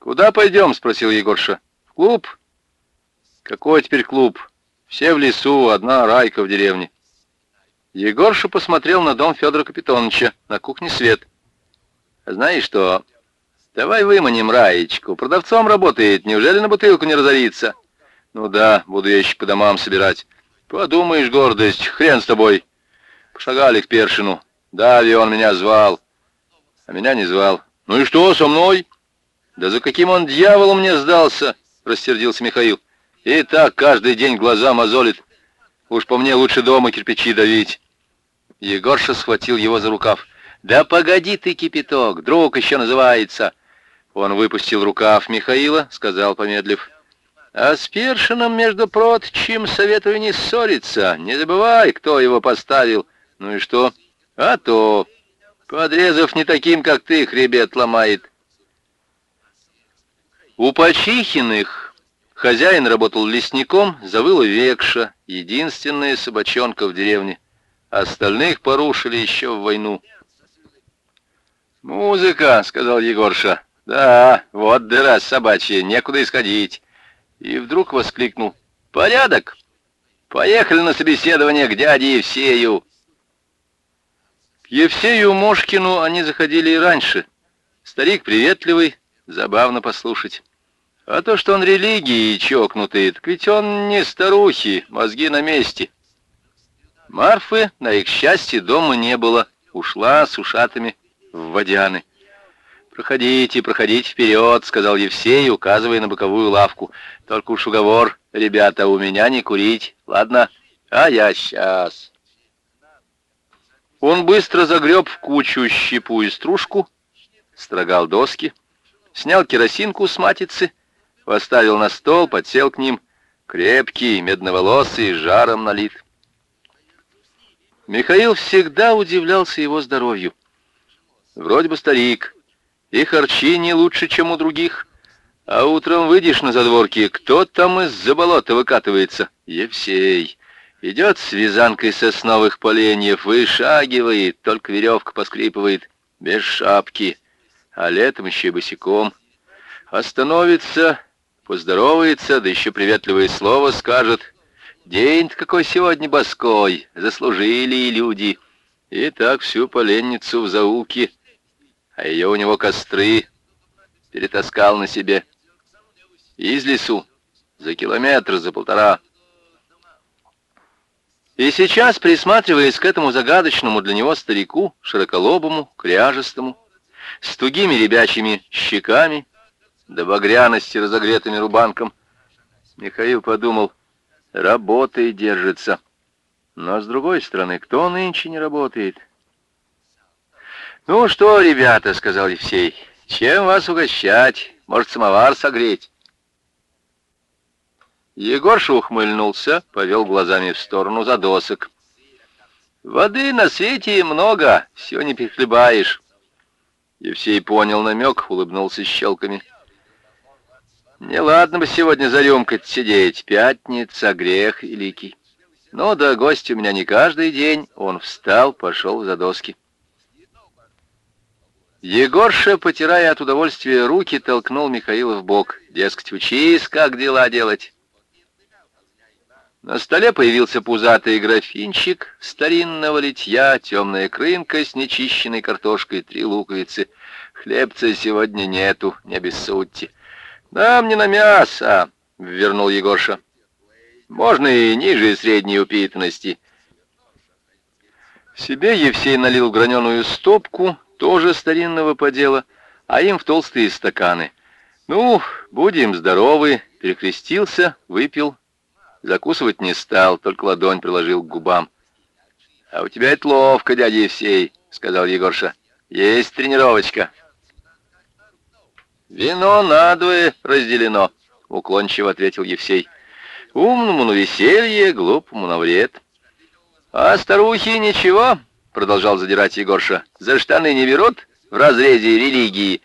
«Куда пойдем?» — спросил Егорша. «В клуб?» «Какой теперь клуб? Все в лесу, одна райка в деревне». Егорша посмотрел на дом Федора Капитоновича, на кухне свет. «Знаешь что, давай выманим Раечку. Продавцом работает, неужели на бутылку не разорится?» «Ну да, буду я еще по домам собирать». «Подумаешь, гордость, хрен с тобой». Пошагали к Першину. Дави он меня звал, а меня не звал. «Ну и что со мной?» «Да за каким он дьяволом мне сдался?» — рассердился Михаил. «И так каждый день глаза мозолит. Уж по мне лучше дома кирпичи давить». Егорша схватил его за рукав. «Да погоди ты, кипяток, друг еще называется!» Он выпустил рукав Михаила, сказал, помедлив. «А с Першином, между прочим, советую не ссориться. Не забывай, кто его поставил. Ну и что? А то, подрезав не таким, как ты, хребет ломает. У Почихиных хозяин работал лесником, завыла векша, единственная собачонка в деревне. Остальных порушили еще в войну. «Музыка», — сказал Егорша. «Да, вот дыра собачья, некуда исходить». И вдруг воскликнул. «Порядок! Поехали на собеседование к дяде Евсею!» К Евсею Мошкину они заходили и раньше. Старик приветливый, забавно послушать. А то, что он религии чокнутый, так ведь он не старухи, мозги на месте. Марфы, на их счастье, дома не было. Ушла с ушатами в водяны. «Проходите, проходите вперед», — сказал Евсей, указывая на боковую лавку. «Только уж уговор, ребята, у меня не курить, ладно? А я сейчас». Он быстро загреб в кучу щепу и стружку, строгал доски, снял керосинку с матицы, поставил на стол, подсел к ним, крепкий, медноволосый, жаром налит. Михаил всегда удивлялся его здоровью. Вроде бы старик, и харчи не лучше, чем у других. А утром выйдешь на задворки, кто там из-за болота выкатывается? Евсей. Идет с вязанкой сосновых поленьев, вышагивает, только веревка поскрипывает, без шапки, а летом еще и босиком. Остановится, поздоровается, да еще приветливое слово скажет. День-то какой сегодня боской, заслужили люди. И так всю поленницу в заулке а ее у него костры перетаскал на себе. Из лесу, за километр, за полтора. И сейчас, присматриваясь к этому загадочному для него старику, широколобому, кряжестому, с тугими ребячими щеками, до багряности разогретыми рубанком, Михаил подумал, работой держится. Но, с другой стороны, кто нынче не работает? — «Ну что, ребята», — сказал Евсей, — «чем вас угощать? Может, самовар согреть?» Егорша ухмыльнулся, повел глазами в сторону задосок. «Воды на свете много, все не перехлебаешь». Евсей понял намек, улыбнулся щелками. «Не ладно бы сегодня за рюмкой сидеть, пятница, грех великий. Но да гости у меня не каждый день». Он встал, пошел в задоски. Егорша, потирая от удовольствия руки, толкнул Михаила в бок. Дескать, учись, как дела делать. На столе появился пузатый графинчик старинного литья, темная крынка с нечищенной картошкой, три луковицы. Хлебца сегодня нету, не обессудьте. «Нам не на мясо», — вернул Егорша. «Можно и ниже средней упитанности». Себе Евсей налил граненую стопку, тоже старинного подела, а им в толстые стаканы. Ну, будем здоровы, перекрестился, выпил, закусывать не стал, только ладонь приложил к губам. «А у тебя это ловко, дядя Евсей», — сказал Егорша. «Есть тренировочка». «Вино надвое разделено», — уклончиво ответил Евсей. «Умному на веселье, глупому на вред». «А старухи ничего?» — продолжал задирать Егорша, — «за штаны не берут в разрезе религии?»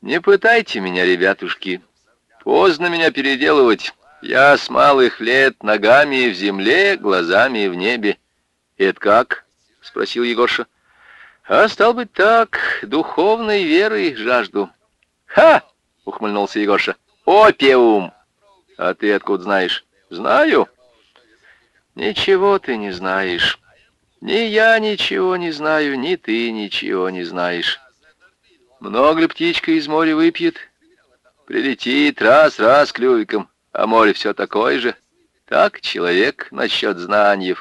«Не пытайте меня, ребятушки. Поздно меня переделывать. Я с малых лет ногами в земле, глазами в небе». «Это как?» — спросил Егорша. «А стал быть так, духовной верой жажду». «Ха! — ухмыльнулся Егорша. «Опиум!» «А ты откуда знаешь?» «Знаю». «Ничего ты не знаешь. Ни я ничего не знаю, ни ты ничего не знаешь. Много ли птичка из моря выпьет? Прилетит раз-раз клювиком, а море все такое же. Так человек насчет знаний.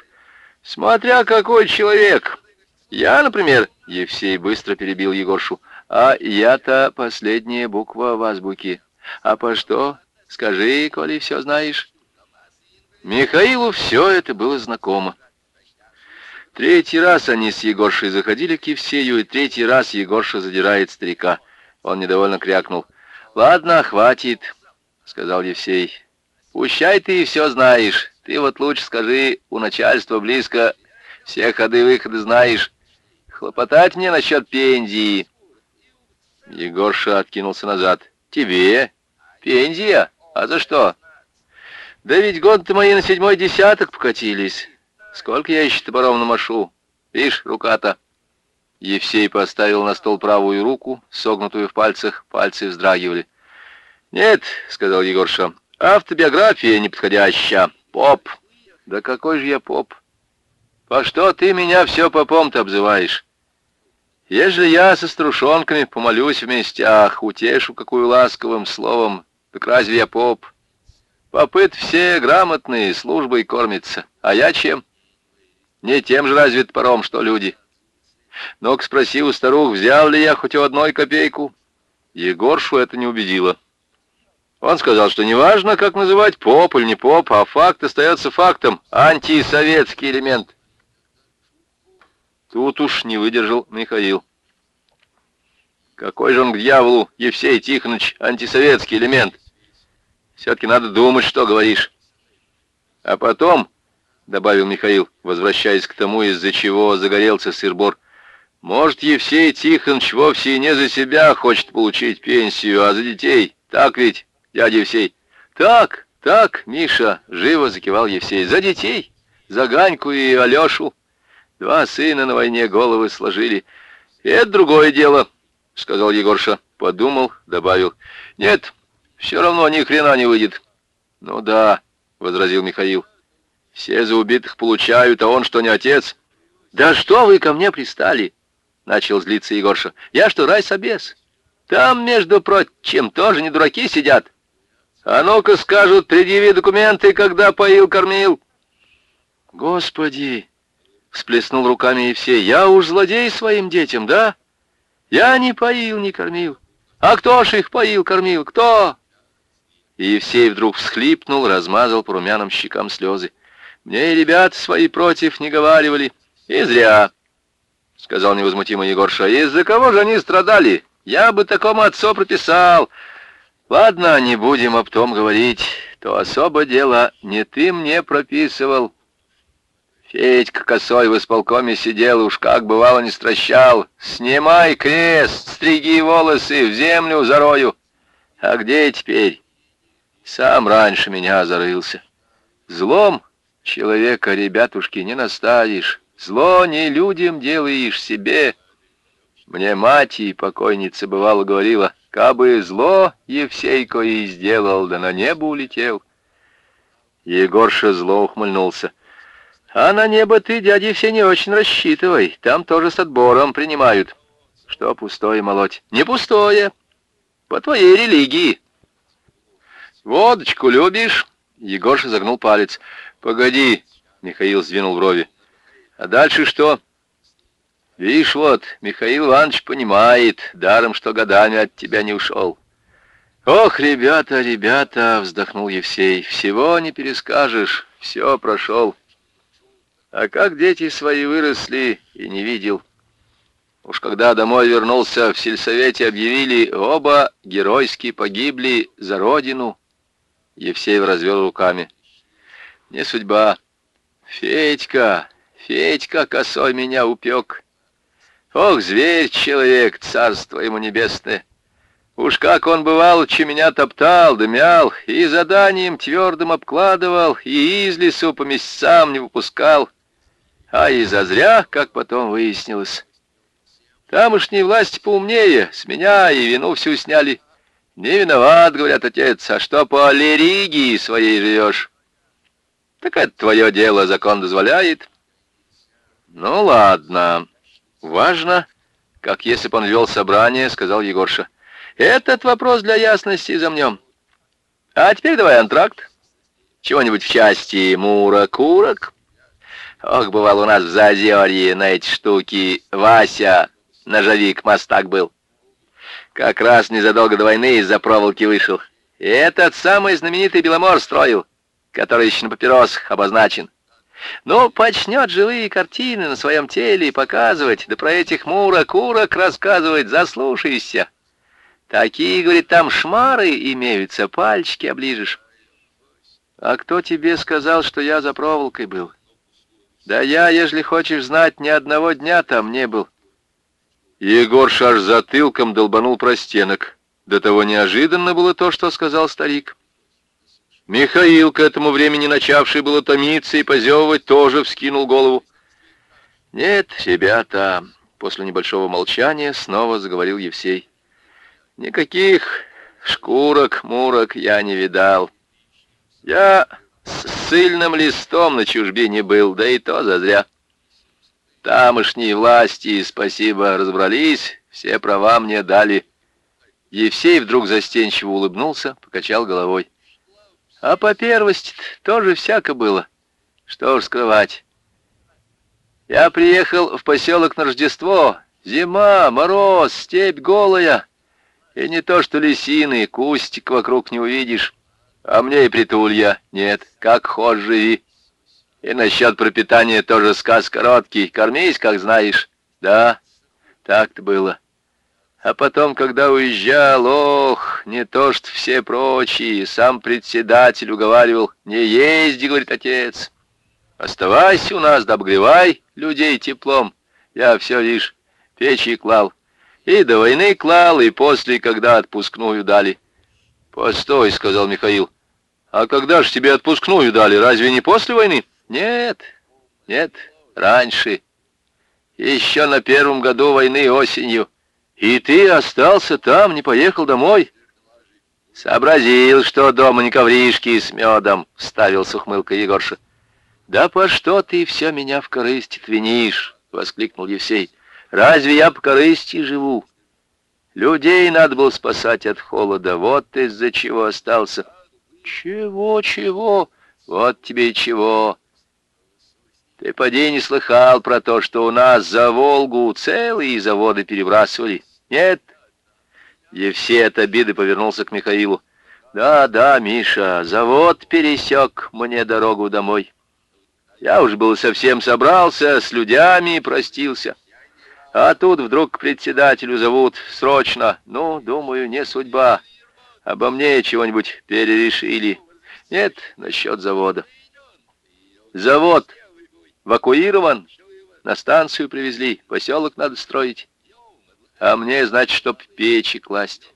Смотря какой человек. Я, например, Евсей быстро перебил Егоршу. А я-то последняя буква в азбуке. А по что? Скажи, коли все знаешь. Михаилу все это было знакомо. Третий раз они с Егоршей заходили к Евсею, и третий раз Егорша задирает старика. Он недовольно крякнул. «Ладно, хватит», — сказал Евсей. «Пущай ты и все знаешь. Ты вот лучше скажи, у начальства близко, все ходы и выходы знаешь. Хлопотать мне насчет пензии». Егорша откинулся назад. «Тебе? Пензия? А за что?» «Да ведь год-то мои на седьмой десяток покатились. Сколько я еще топором намашу? Видишь, рука-то». Евсей поставил на стол правую руку, согнутую в пальцах, пальцы вздрагивали. «Нет», — сказал Егорша, — «автобиография неподходящая. Поп». «Да какой же я поп? По что ты меня все попом-то обзываешь? Ежели я со струшонками помолюсь в местях, утешу какую ласковым словом, так разве я поп? Попыт все грамотные, службой кормятся. А я чем?» Не тем же разве топором, что люди. Но-ка спроси у старух, взял ли я хоть у одной копейку. Егоршу это не убедило. Он сказал, что неважно, как называть поп или не поп, а факт остается фактом. Антисоветский элемент. Тут уж не выдержал Михаил. Какой же он к дьяволу, Евсей Тихонович, антисоветский элемент? Все-таки надо думать, что говоришь. А потом добавил Михаил, возвращаясь к тому, из-за чего загорелся сыр-бор. «Может, Евсей Тихонович вовсе не за себя хочет получить пенсию, а за детей. Так ведь, дядя Евсей?» «Так, так, Миша!» — живо закивал Евсей. «За детей! За Ганьку и Алешу! Два сына на войне головы сложили. И это другое дело!» — сказал Егорша. Подумал, добавил. «Нет, все равно ни хрена не выйдет». «Ну да», — возразил Михаил. Все за убитых получают, а он что, не отец? Да что вы ко мне пристали? Начал злиться Егорша. Я что, райсобес? Там, между прочим, тоже не дураки сидят. А ну-ка скажут, предъяви документы, когда поил-кормил. Господи! Всплеснул руками Евсей. Я уж злодей своим детям, да? Я не поил, не кормил. А кто ж их поил, кормил? Кто? И Евсей вдруг всхлипнул, размазал по румяным щекам слезы. Мне и ребят свои против не говаривали. И зря, — сказал невозмутимо Егорша. Из-за кого же они страдали? Я бы такому отцу прописал. Ладно, не будем об том говорить. То особо дело не ты мне прописывал. Федька косой в исполкоме сидел, уж как бывало не стращал. Снимай крест, стриги волосы, в землю зарою. А где теперь? Сам раньше меня зарылся. Злом Человека, ребятушки, не наставишь. Зло не людям делаешь себе. Мне мать и покойница бывало говорила, кабы зло Евсейко и сделал, да на небо улетел. Егорша зло ухмыльнулся. А на небо ты, дядя, все не очень рассчитывай. Там тоже с отбором принимают. Что пустое молоть? Не пустое. По твоей религии. Водочку любишь? Егорша загнул палец. «Погоди!» — Михаил сдвинул брови. «А дальше что?» «Видишь, вот, Михаил Иванович понимает, даром, что годами от тебя не ушел». «Ох, ребята, ребята!» — вздохнул Евсей. «Всего не перескажешь, все прошел. А как дети свои выросли, и не видел. Уж когда домой вернулся, в сельсовете объявили, оба геройски погибли за родину». Евсей развел руками. Не судьба. Федька, Федька косой меня упек. Ох, зверь-человек, царство ему небесное. Уж как он бывал, че меня топтал, дымял, и заданием твердым обкладывал, и из лесу по месяцам не выпускал. А и зазря, как потом выяснилось. Тамошние власти поумнее, с меня и вину всю сняли. Не виноват, говорят, отец, а что по лиригии своей живешь? Так это твое дело, закон дозволяет. Ну ладно. Важно, как если бы он вел собрание, сказал Егорша. Этот вопрос для ясности замнем. А теперь давай антракт. Чего-нибудь в части мура-курок. Ох, бывал у нас в Заозерье на эти штуки Вася, ножовик, мастак был. Как раз незадолго до войны из-за проволоки вышел. И этот самый знаменитый Беломор строил, который еще на папиросах обозначен. Ну, почнет живые картины на своем теле показывать, да про этих мурок-урок рассказывать, заслушайся. Такие, говорит, там шмары имеются, пальчики оближешь. А кто тебе сказал, что я за проволокой был? Да я, ежели хочешь знать, ни одного дня там не был. Егор шар затылком долбанул простенок. До того неожиданно было то, что сказал старик. Михаил, к этому времени начавший было томиться и позевывать, тоже вскинул голову. «Нет, ребята», — после небольшого молчания снова заговорил Евсей. «Никаких шкурок-мурок я не видал. Я с сильным листом на чужбине был, да и то зазря. Тамошние власти, спасибо, разобрались, все права мне дали. Евсей вдруг застенчиво улыбнулся, покачал головой. А по первости тоже всяко было. Что уж скрывать. Я приехал в поселок на Рождество. Зима, мороз, степь голая. И не то что лисины, кустик вокруг не увидишь. А мне и притулья нет, как хочешь живи. И насчет пропитания тоже сказ короткий. Кормись, как знаешь. Да, так-то было. А потом, когда уезжал, ох, не то что все прочие, сам председатель уговаривал, не езди, говорит отец. Оставайся у нас, да обгревай людей теплом. Я все лишь печи клал. И до войны клал, и после, когда отпускную дали. «Постой», — сказал Михаил. «А когда ж тебе отпускную дали? Разве не после войны?» «Нет, нет, раньше. Еще на первом году войны осенью. И ты остался там, не поехал домой?» «Сообразил, что дома не ковришки с медом», — вставил с ухмылкой Егорша. «Да по что ты все меня в корысти твинишь?» — воскликнул Евсей. «Разве я по корысти живу? Людей надо было спасать от холода, вот из-за чего остался. Чего, чего? Вот тебе и чего. Ты поди не слыхал про то, что у нас за Волгу целые заводы перебрасывали? Нет? Евсей от обиды повернулся к Михаилу. Да, да, Миша, завод пересек мне дорогу домой. Я уж был совсем собрался, с людьми простился. А тут вдруг к председателю зовут срочно. Ну, думаю, не судьба. Обо мне чего-нибудь перерешили. Нет, насчет завода. Завод эвакуирован. На станцию привезли. Поселок надо строить. А мне, значит, чтоб печи класть.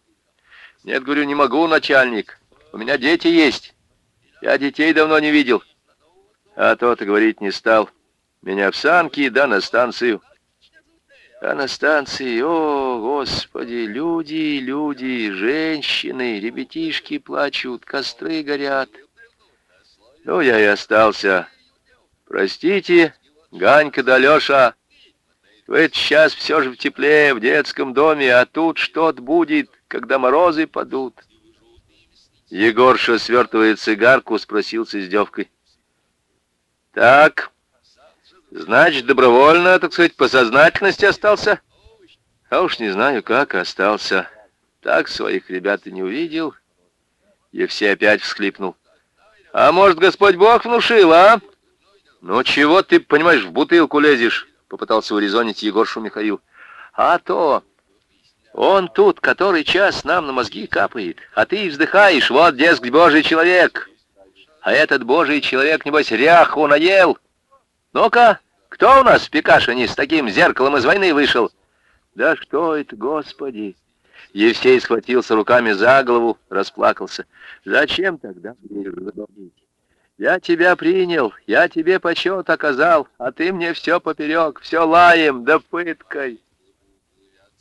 Нет, говорю, не могу, начальник. У меня дети есть. Я детей давно не видел. А тот говорить не стал. Меня в санки, да на станцию. На станции, о, Господи, люди, люди, женщины, ребятишки плачут, костры горят. Ну, я и остался. Простите, Ганька да Леша, в этот час все же в тепле, в детском доме, а тут что-то будет, когда морозы падут. Егорша, свертывая цигарку, спросил с издевкой. «Так, Значит, добровольно, так сказать, по сознательности остался? А уж не знаю, как остался. Так своих ребят и не увидел. Евсей опять всхлипнул. А может, Господь Бог внушил, а? Ну чего ты, понимаешь, в бутылку лезешь? Попытался урезонить Егоршу Михаил. А то... Он тут, который час нам на мозги капает, а ты вздыхаешь, вот, дескать, Божий человек. А этот Божий человек, небось, ряху наел. Ну-ка, кто у нас в Пикашине с таким зеркалом из войны вышел? Да что это, Господи! Евсей схватился руками за голову, расплакался. Зачем тогда Я тебя принял, я тебе почет оказал, а ты мне все поперек, все лаем да пыткой.